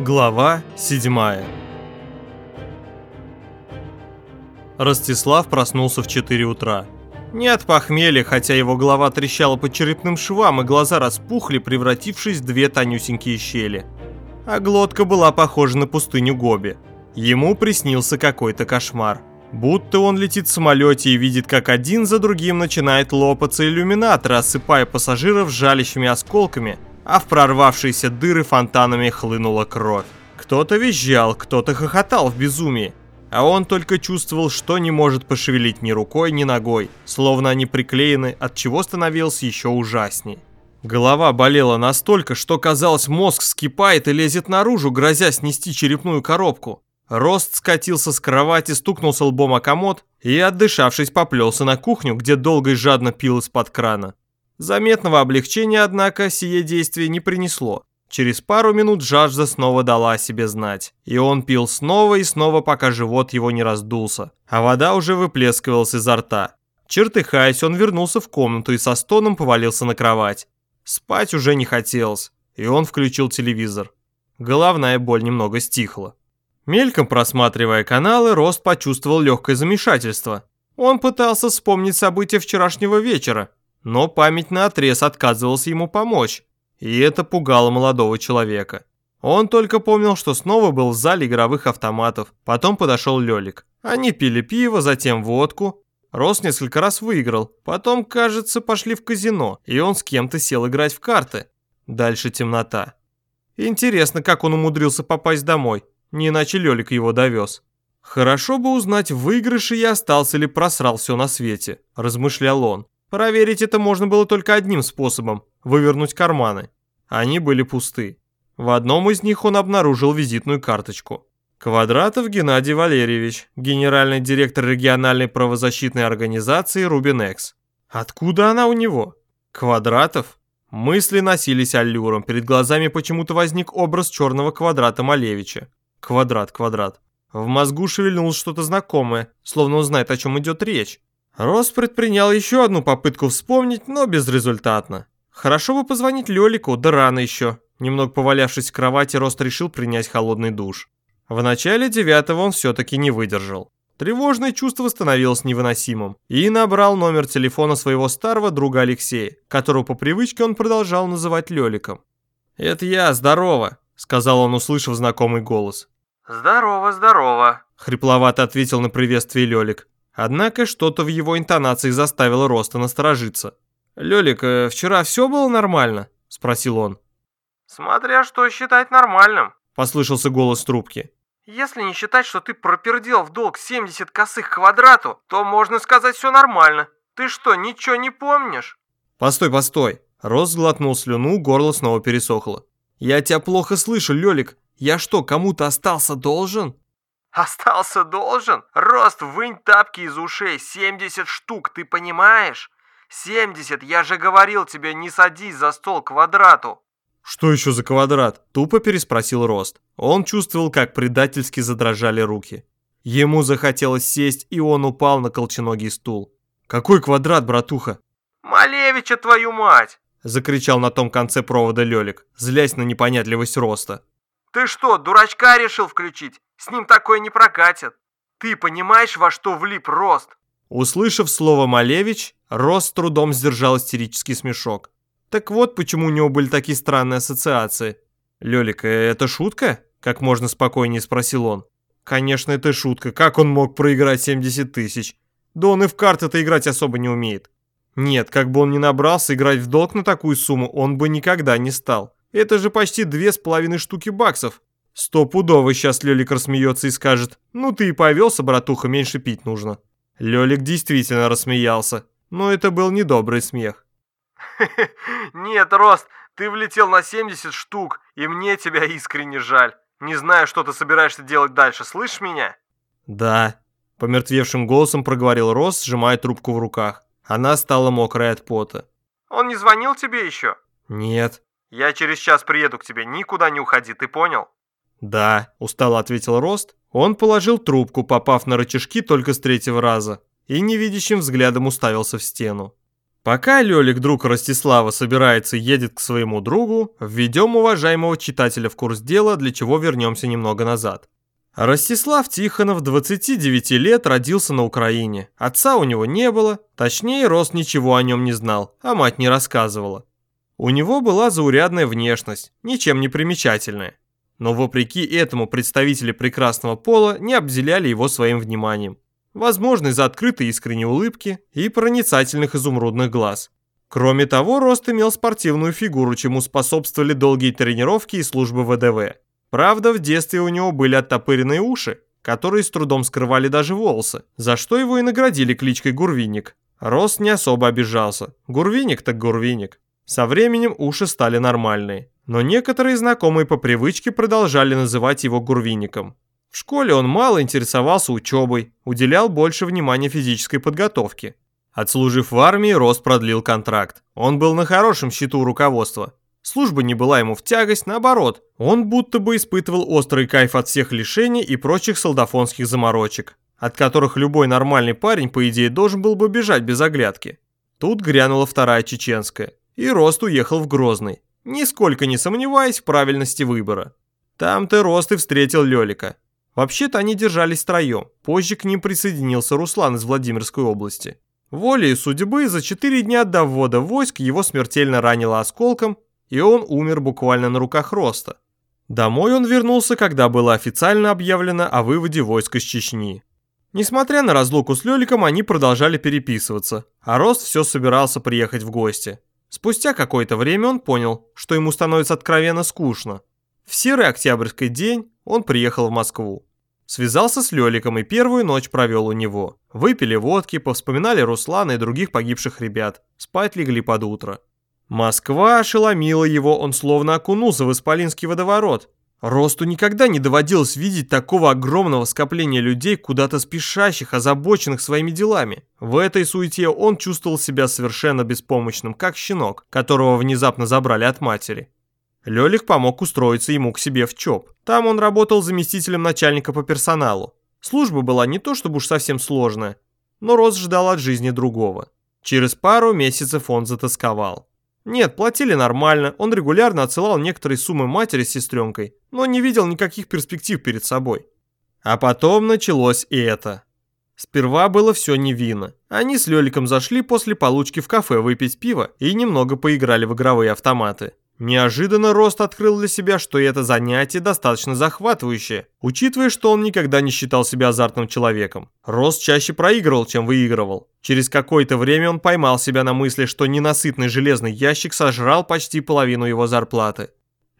Глава 7 Ростислав проснулся в 4 утра. Не от похмелья, хотя его голова трещала по черепным швам и глаза распухли, превратившись в две тонюсенькие щели. А глотка была похожа на пустыню Гоби. Ему приснился какой-то кошмар. Будто он летит в самолете и видит, как один за другим начинает лопаться иллюминатор, осыпая пассажиров жалящими осколками – а в прорвавшиеся дыры фонтанами хлынула кровь. Кто-то визжал, кто-то хохотал в безумии, а он только чувствовал, что не может пошевелить ни рукой, ни ногой, словно они приклеены, от чего становился еще ужасней. Голова болела настолько, что казалось, мозг скипает и лезет наружу, грозя снести черепную коробку. Рост скатился с кровати, стукнулся лбом о комод и, отдышавшись, поплелся на кухню, где долго и жадно пил из-под крана. Заметного облегчения, однако, сие действие не принесло. Через пару минут жажда снова дала о себе знать, и он пил снова и снова, пока живот его не раздулся, а вода уже выплескивалась изо рта. Чертыхаясь, он вернулся в комнату и со стоном повалился на кровать. Спать уже не хотелось, и он включил телевизор. Головная боль немного стихла. Мельком просматривая каналы, Рост почувствовал легкое замешательство. Он пытался вспомнить события вчерашнего вечера, но память наотрез отказывался ему помочь, и это пугало молодого человека. Он только помнил, что снова был в зале игровых автоматов, потом подошел Лёлик. Они пили пиво, затем водку. Рос несколько раз выиграл, потом, кажется, пошли в казино, и он с кем-то сел играть в карты. Дальше темнота. Интересно, как он умудрился попасть домой, не иначе Лёлик его довез. Хорошо бы узнать, в выигрыше я остался или просрал все на свете, размышлял он. Проверить это можно было только одним способом – вывернуть карманы. Они были пусты. В одном из них он обнаружил визитную карточку. Квадратов Геннадий Валерьевич, генеральный директор региональной правозащитной организации «Рубинекс». Откуда она у него? Квадратов? Мысли носились аллюром, перед глазами почему-то возник образ черного квадрата Малевича. Квадрат, квадрат. В мозгу шевельнулось что-то знакомое, словно он знает, о чем идет речь. Рос предпринял еще одну попытку вспомнить, но безрезультатно. Хорошо бы позвонить Лёлику, да рано еще. Немного повалявшись в кровати, Рост решил принять холодный душ. В начале девятого он все-таки не выдержал. Тревожное чувство становилось невыносимым. И набрал номер телефона своего старого друга Алексея, которого по привычке он продолжал называть Лёликом. «Это я, здорово», — сказал он, услышав знакомый голос. «Здорово, здорово», — хрипловато ответил на приветствие Лёлик. Однако что-то в его интонации заставило Роста насторожиться. «Лёлик, э, вчера все было нормально?» – спросил он. «Смотря что считать нормальным», – послышался голос трубки. «Если не считать, что ты пропердел в долг 70 косых квадрату, то можно сказать все нормально. Ты что, ничего не помнишь?» «Постой, постой!» Рост глотнул слюну, горло снова пересохло. «Я тебя плохо слышу, Лёлик. Я что, кому-то остался должен?» Остался должен? Рост, вынь тапки из ушей, 70 штук, ты понимаешь? 70, я же говорил тебе, не садись за стол квадрату. Что еще за квадрат? Тупо переспросил Рост. Он чувствовал, как предательски задрожали руки. Ему захотелось сесть, и он упал на колченогий стул. «Какой квадрат, братуха?» «Малевича, твою мать!» Закричал на том конце провода Лёлик, злясь на непонятливость Роста. «Ты что, дурачка решил включить? С ним такое не прокатит. Ты понимаешь, во что влип Рост?» Услышав слово «Малевич», Рост с трудом сдержал истерический смешок. Так вот, почему у него были такие странные ассоциации. «Лёлик, э, это шутка?» – как можно спокойнее спросил он. «Конечно, это шутка. Как он мог проиграть 70 тысяч? Да он и в карты-то играть особо не умеет. Нет, как бы он ни набрался, играть в долг на такую сумму он бы никогда не стал. Это же почти две с половиной штуки баксов. Стопудово сейчас Лёлик рассмеется и скажет, ну ты и повелся, братуха, меньше пить нужно. Лёлик действительно рассмеялся, но это был недобрый смех. Нет, Рост, ты влетел на 70 штук, и мне тебя искренне жаль. Не знаю, что ты собираешься делать дальше, слышишь меня? Да, помертвевшим голосом проговорил Рост, сжимая трубку в руках. Она стала мокрой от пота. Он не звонил тебе еще? Нет. Я через час приеду к тебе, никуда не уходи, ты понял? «Да», – устало ответил Рост. Он положил трубку, попав на рычажки только с третьего раза, и невидящим взглядом уставился в стену. Пока Лёлик, друг Ростислава, собирается и едет к своему другу, введем уважаемого читателя в курс дела, для чего вернемся немного назад. Ростислав Тихонов, 29 лет, родился на Украине. Отца у него не было, точнее, Рост ничего о нем не знал, а мать не рассказывала. У него была заурядная внешность, ничем не примечательная. Но вопреки этому представители прекрасного пола не обделяли его своим вниманием возможно из-за открытой искренней улыбки и проницательных изумрудных глаз. Кроме того, Рост имел спортивную фигуру, чему способствовали долгие тренировки и службы ВДВ. Правда, в детстве у него были оттопыренные уши, которые с трудом скрывали даже волосы, за что его и наградили кличкой Гурвиник. Рост не особо обижался. Гурвиник так Гурвиник. Со временем уши стали нормальные. Но некоторые знакомые по привычке продолжали называть его Гурвиником. В школе он мало интересовался учебой, уделял больше внимания физической подготовке. Отслужив в армии, Рост продлил контракт. Он был на хорошем счету руководства. Служба не была ему в тягость, наоборот. Он будто бы испытывал острый кайф от всех лишений и прочих солдафонских заморочек, от которых любой нормальный парень, по идее, должен был бы бежать без оглядки. Тут грянула вторая чеченская, и Рост уехал в Грозный, нисколько не сомневаясь в правильности выбора. Там-то Рост и встретил Лёлика. Вообще-то они держались втроем, позже к ним присоединился Руслан из Владимирской области. Волей судьбы за четыре дня до ввода войск его смертельно ранило осколком, и он умер буквально на руках Роста. Домой он вернулся, когда было официально объявлено о выводе войск из Чечни. Несмотря на разлуку с Лёликом, они продолжали переписываться, а Рост все собирался приехать в гости. Спустя какое-то время он понял, что ему становится откровенно скучно. В серый октябрьский день он приехал в Москву. Связался с Лёликом и первую ночь провел у него. Выпили водки, повспоминали Руслана и других погибших ребят. Спать легли под утро. Москва ошеломила его, он словно окунулся в исполинский водоворот. Росту никогда не доводилось видеть такого огромного скопления людей, куда-то спешащих, озабоченных своими делами. В этой суете он чувствовал себя совершенно беспомощным, как щенок, которого внезапно забрали от матери. Лёлик помог устроиться ему к себе в ЧОП. Там он работал заместителем начальника по персоналу. Служба была не то чтобы уж совсем сложная, но Рос ждал от жизни другого. Через пару месяцев он затасковал. Нет, платили нормально, он регулярно отсылал некоторые суммы матери с сестренкой, но не видел никаких перспектив перед собой. А потом началось и это. Сперва было все невинно. Они с Лёликом зашли после получки в кафе выпить пиво и немного поиграли в игровые автоматы. Неожиданно Рост открыл для себя, что это занятие достаточно захватывающее, учитывая, что он никогда не считал себя азартным человеком. Рост чаще проигрывал, чем выигрывал. Через какое-то время он поймал себя на мысли, что ненасытный железный ящик сожрал почти половину его зарплаты.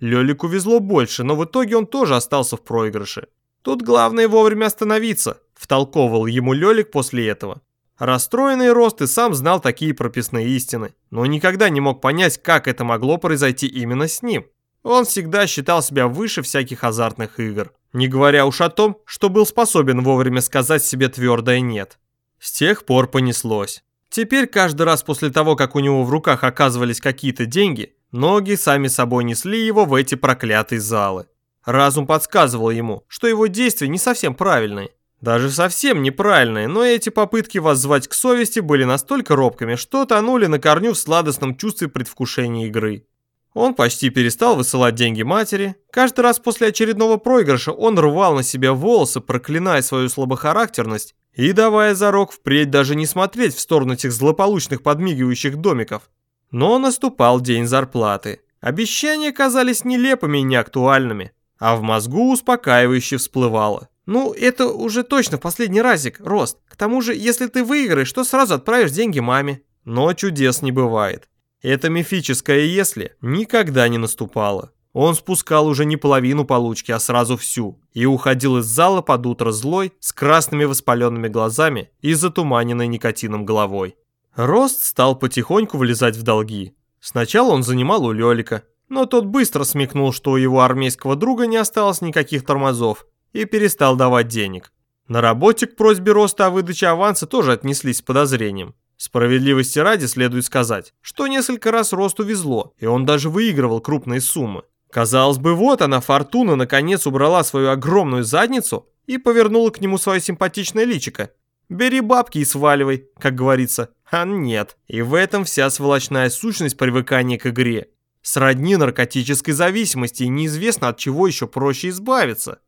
Лёлику везло больше, но в итоге он тоже остался в проигрыше. Тут главное вовремя остановиться, втолковывал ему Лёлик после этого. Расстроенный Рост и сам знал такие прописные истины, но никогда не мог понять, как это могло произойти именно с ним. Он всегда считал себя выше всяких азартных игр, не говоря уж о том, что был способен вовремя сказать себе твердое «нет». С тех пор понеслось. Теперь каждый раз после того, как у него в руках оказывались какие-то деньги, ноги сами собой несли его в эти проклятые залы. Разум подсказывал ему, что его действия не совсем правильные, даже совсем неправильные, но эти попытки воззвать к совести были настолько робкими, что тонули на корню в сладостном чувстве предвкушения игры. Он почти перестал высылать деньги матери. Каждый раз после очередного проигрыша он рвал на себя волосы, проклиная свою слабохарактерность и давая зарок впредь даже не смотреть в сторону этих злополучных подмигивающих домиков. Но наступал день зарплаты. Обещания казались нелепыми и неактуальными, а в мозгу успокаивающе всплывало. Ну, это уже точно последний разик, Рост. К тому же, если ты выиграешь, то сразу отправишь деньги маме. Но чудес не бывает. Это мифическое «если» никогда не наступало. Он спускал уже не половину получки, а сразу всю, и уходил из зала под утро злой, с красными воспаленными глазами и затуманенной никотином головой. Рост стал потихоньку влезать в долги. Сначала он занимал у Лёлика, но тот быстро смекнул, что у его армейского друга не осталось никаких тормозов, и перестал давать денег. На работе к просьбе Роста о выдаче аванса тоже отнеслись с подозрением. Справедливости ради следует сказать, что несколько раз Росту везло, и он даже выигрывал крупные суммы. Казалось бы, вот она, Фортуна, наконец убрала свою огромную задницу и повернула к нему свое симпатичное личико. «Бери бабки и сваливай», как говорится. А нет, и в этом вся сволочная сущность привыкания к игре. Сродни наркотической зависимости, и неизвестно от чего еще проще избавиться.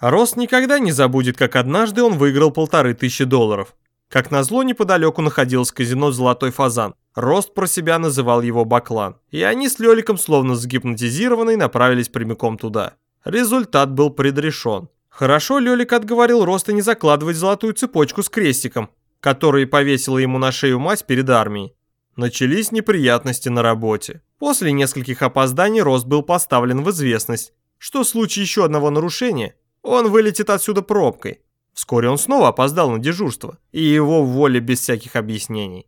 Рост никогда не забудет, как однажды он выиграл полторы тысячи долларов. Как назло, неподалеку находилось казино «Золотой фазан». Рост про себя называл его Баклан. И они с Лёликом, словно загипнотизированные, направились прямиком туда. Результат был предрешен. Хорошо Лёлик отговорил Роста не закладывать золотую цепочку с крестиком, который повесила ему на шею мать перед армией. Начались неприятности на работе. После нескольких опозданий Рост был поставлен в известность, что в случае еще одного нарушения он вылетит отсюда пробкой. Вскоре он снова опоздал на дежурство, и его уволили без всяких объяснений.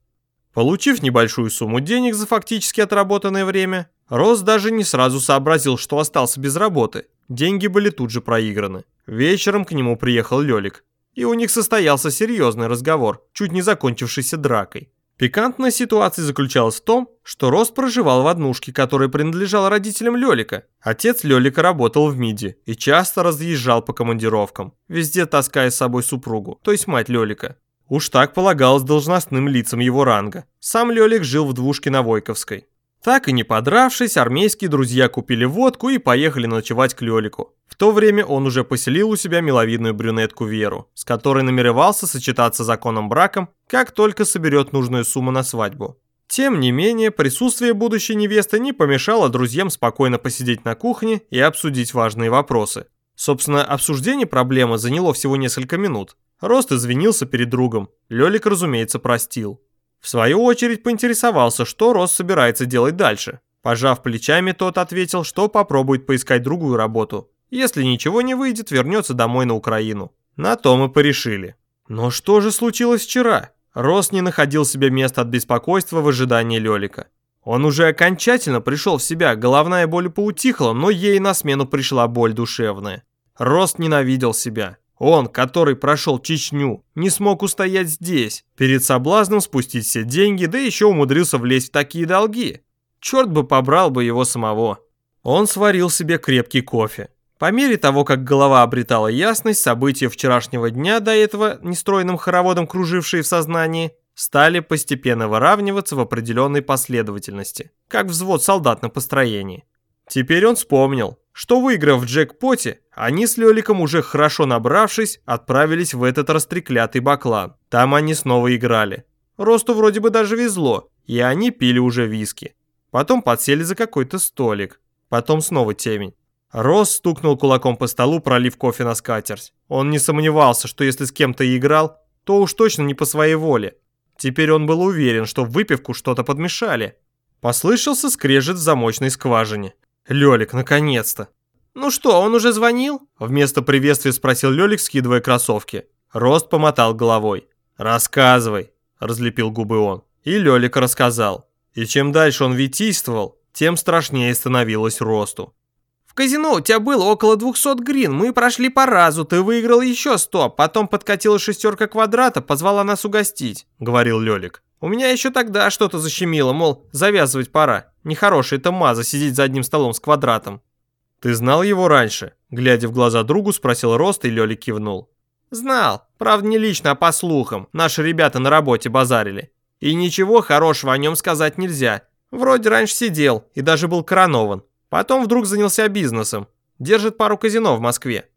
Получив небольшую сумму денег за фактически отработанное время, Рос даже не сразу сообразил, что остался без работы. Деньги были тут же проиграны. Вечером к нему приехал Лёлик, и у них состоялся серьезный разговор, чуть не закончившийся дракой. Пикантная ситуация заключалась в том, что Рос проживал в однушке, которая принадлежала родителям Лёлика. Отец Лёлика работал в МИДе и часто разъезжал по командировкам, везде таская с собой супругу, то есть мать Лёлика. Уж так полагалось должностным лицам его ранга. Сам Лёлик жил в двушке на Войковской. Так и не подравшись, армейские друзья купили водку и поехали ночевать к Лёлику. В то время он уже поселил у себя миловидную брюнетку Веру, с которой намеревался сочетаться законным браком, как только соберет нужную сумму на свадьбу. Тем не менее, присутствие будущей невесты не помешало друзьям спокойно посидеть на кухне и обсудить важные вопросы. Собственно, обсуждение проблемы заняло всего несколько минут. Рост извинился перед другом, Лёлик, разумеется, простил. В свою очередь поинтересовался, что Рос собирается делать дальше. Пожав плечами, тот ответил, что попробует поискать другую работу. Если ничего не выйдет, вернется домой на Украину. На то мы порешили. Но что же случилось вчера? Рос не находил себе места от беспокойства в ожидании Лёлика. Он уже окончательно пришел в себя, головная боль поутихла, но ей на смену пришла боль душевная. Рост ненавидел себя. Он, который прошел Чечню, не смог устоять здесь, перед соблазном спустить все деньги, да еще умудрился влезть в такие долги. Черт бы побрал бы его самого. Он сварил себе крепкий кофе. По мере того, как голова обретала ясность, события вчерашнего дня, до этого нестройным хороводом кружившие в сознании, стали постепенно выравниваться в определенной последовательности, как взвод солдат на построении. Теперь он вспомнил, что выиграв в джекпоте, они с Лёликом уже хорошо набравшись, отправились в этот растреклятый баклан. Там они снова играли. Росту вроде бы даже везло, и они пили уже виски. Потом подсели за какой-то столик. Потом снова темень. Рост стукнул кулаком по столу, пролив кофе на скатерть. Он не сомневался, что если с кем-то играл, то уж точно не по своей воле. Теперь он был уверен, что в выпивку что-то подмешали. Послышался скрежет в замочной скважине. Лёлик, наконец-то. «Ну что, он уже звонил?» Вместо приветствия спросил Лёлик, скидывая кроссовки. Рост помотал головой. «Рассказывай», – разлепил губы он. И Лёлик рассказал. И чем дальше он витийствовал, тем страшнее становилось Росту. «В казино у тебя было около 200 грин, мы прошли по разу, ты выиграл еще 100, потом подкатила шестерка квадрата, позвала нас угостить», — говорил Лёлик. «У меня еще тогда что-то защемило, мол, завязывать пора. Нехорошая это маза сидеть за одним столом с квадратом». «Ты знал его раньше?» Глядя в глаза другу, спросил Рост, и Лёлик кивнул. «Знал. Правда, не лично, а по слухам. Наши ребята на работе базарили. И ничего хорошего о нем сказать нельзя. Вроде раньше сидел и даже был коронован. Потом вдруг занялся бизнесом. Держит пару казино в Москве».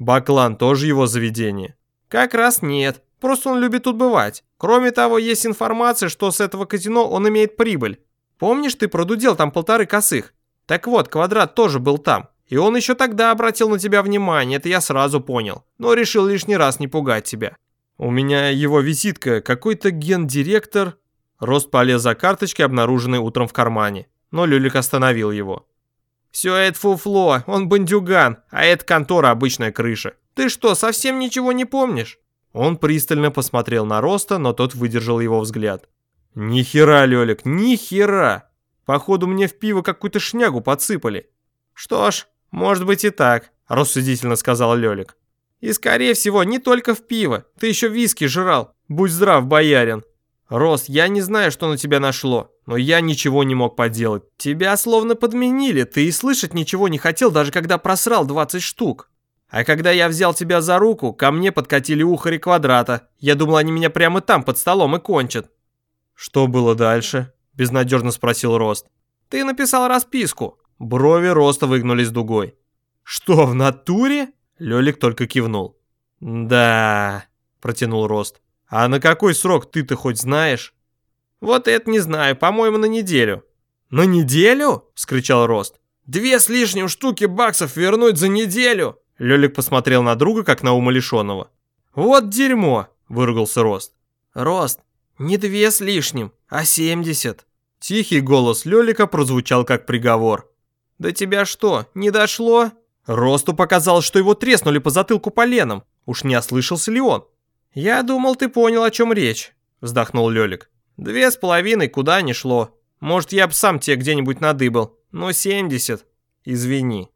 «Баклан тоже его заведение?» «Как раз нет. Просто он любит тут бывать. Кроме того, есть информация, что с этого казино он имеет прибыль. Помнишь, ты продудел там полторы косых? Так вот, квадрат тоже был там. И он еще тогда обратил на тебя внимание, это я сразу понял. Но решил лишний раз не пугать тебя. У меня его визитка, какой-то гендиректор. Рост полез за карточкой, обнаруженной утром в кармане. Но Люлик остановил его. «Все это фуфло, он бандюган, а это контора обычная крыша. Ты что, совсем ничего не помнишь?» Он пристально посмотрел на Роста, но тот выдержал его взгляд. «Ни хера, Лёлик, ни хера! Походу мне в пиво какую-то шнягу подсыпали». «Что ж, может быть и так», – рассудительно сказал Лёлик. «И скорее всего не только в пиво, ты еще виски жрал. Будь здрав, боярин». «Рос, я не знаю, что на тебя нашло, но я ничего не мог поделать. Тебя словно подменили, ты и слышать ничего не хотел, даже когда просрал 20 штук. А когда я взял тебя за руку, ко мне подкатили ухари квадрата. Я думал, они меня прямо там, под столом, и кончат. Что было дальше? Безнадежно спросил Рост. Ты написал расписку. Брови Роста выгнулись дугой. Что, в натуре? Лёлик только кивнул. Да, протянул Рост. А на какой срок ты-то хоть знаешь? Вот это не знаю, по-моему, на неделю. На неделю? вскричал Рост. Две с лишним штуки баксов вернуть за неделю? Лёлик посмотрел на друга, как на умалишенного. Вот дерьмо, выругался Рост. Рост, не две с лишним, а семьдесят. Тихий голос Лёлика прозвучал как приговор. «До тебя что, не дошло?» Росту показалось, что его треснули по затылку поленом. Уж не ослышался ли он? «Я думал, ты понял, о чем речь», — вздохнул Лёлик. «Две с половиной куда ни шло. Может, я бы сам тебе где-нибудь надыбал. Но семьдесят. Извини».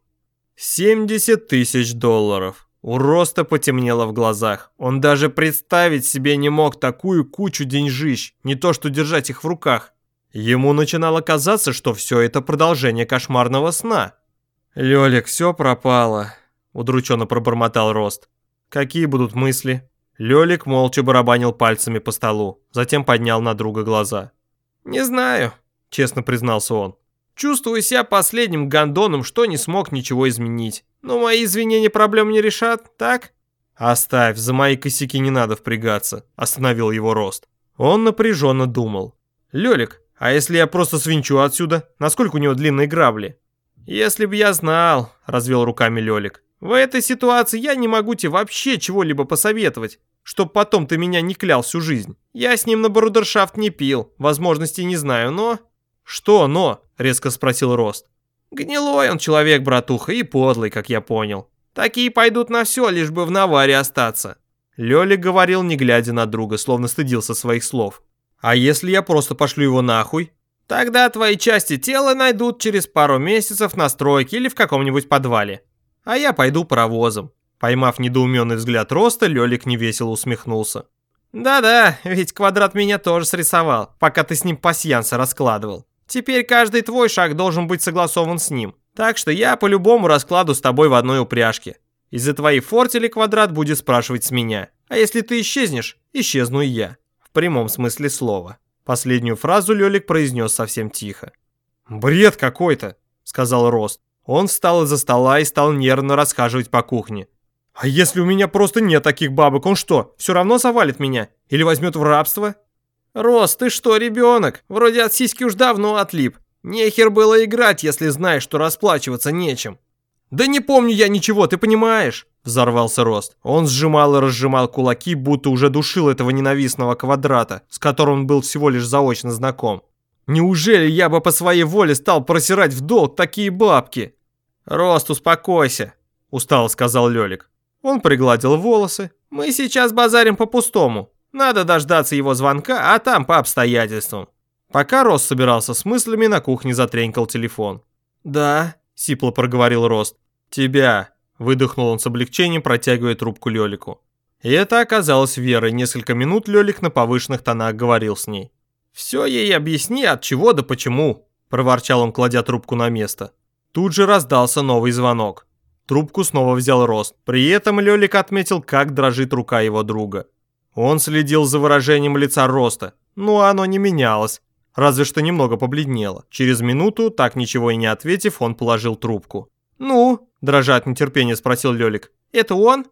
«Семьдесят тысяч долларов». У Роста потемнело в глазах. Он даже представить себе не мог такую кучу деньжищ, не то что держать их в руках. Ему начинало казаться, что все это продолжение кошмарного сна. «Лёлик, все пропало», — удрученно пробормотал Рост. «Какие будут мысли?» Лёлик молча барабанил пальцами по столу, затем поднял на друга глаза. «Не знаю», — честно признался он. «Чувствую себя последним гондоном, что не смог ничего изменить. Но мои извинения проблем не решат, так?» «Оставь, за мои косяки не надо впрягаться», — остановил его Рост. Он напряженно думал. «Лёлик, а если я просто свинчу отсюда? Насколько у него длинные грабли? Если б я знал, развел руками Лёлик. В этой ситуации я не могу тебе вообще чего-либо посоветовать, чтоб потом ты меня не клял всю жизнь. Я с ним на брудершафт не пил, возможностей не знаю, но... Что но? Резко спросил Рост. Гнилой он человек, братуха, и подлый, как я понял. Такие пойдут на все, лишь бы в наваре остаться. Лёлик говорил, не глядя на друга, словно стыдился своих слов. А если я просто пошлю его нахуй? Тогда твои части тела найдут через пару месяцев на стройке или в каком-нибудь подвале. А я пойду паровозом. Поймав недоуменный взгляд Роста, Лёлик невесело усмехнулся. «Да-да, ведь Квадрат меня тоже срисовал, пока ты с ним пасьянса раскладывал. Теперь каждый твой шаг должен быть согласован с ним. Так что я по любому раскладу с тобой в одной упряжке. Из-за твоей фортели Квадрат будет спрашивать с меня. А если ты исчезнешь, исчезну и я. В прямом смысле слова. Последнюю фразу Лёлик произнес совсем тихо. «Бред какой-то», — сказал Рост. Он встал из-за стола и стал нервно расхаживать по кухне. «А если у меня просто нет таких бабок, он что, все равно завалит меня? Или возьмет в рабство?» «Рост, ты что, ребенок? Вроде от сиськи уж давно отлип. Нехер было играть, если знаешь, что расплачиваться нечем». «Да не помню я ничего, ты понимаешь?» Взорвался Рост. Он сжимал и разжимал кулаки, будто уже душил этого ненавистного квадрата, с которым он был всего лишь заочно знаком. «Неужели я бы по своей воле стал просирать в долг такие бабки?» «Рост, успокойся», — устало сказал Лёлик. Он пригладил волосы. «Мы сейчас базарим по-пустому. Надо дождаться его звонка, а там по обстоятельствам». Пока Рост собирался с мыслями, на кухне затренькал телефон. «Да», — сипло проговорил Рост. «Тебя», Выдохнул он с облегчением, протягивая трубку Лёлику. И это оказалось верой. Несколько минут Лёлик на повышенных тонах говорил с ней. «Всё ей объясни, от чего да почему», – проворчал он, кладя трубку на место. Тут же раздался новый звонок. Трубку снова взял Рост. При этом Лёлик отметил, как дрожит рука его друга. Он следил за выражением лица Роста, но оно не менялось, разве что немного побледнело. Через минуту, так ничего и не ответив, он положил трубку. «Ну?» Дрожа от нетерпения спросил Лёлик. «Это он?»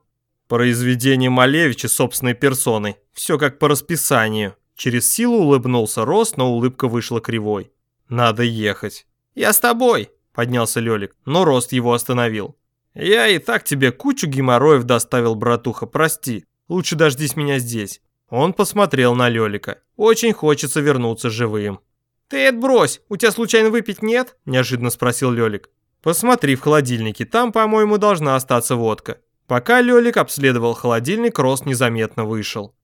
Произведение Малевича собственной персоной. Все как по расписанию. Через силу улыбнулся Рост, но улыбка вышла кривой. Надо ехать. «Я с тобой», — поднялся Лёлик, но Рост его остановил. «Я и так тебе кучу геморроев доставил, братуха, прости. Лучше дождись меня здесь». Он посмотрел на Лёлика. Очень хочется вернуться живым. «Ты это брось, у тебя случайно выпить нет?» – неожиданно спросил Лёлик. Посмотри в холодильнике, там, по-моему, должна остаться водка. Пока Лёлик обследовал холодильник, Рост незаметно вышел.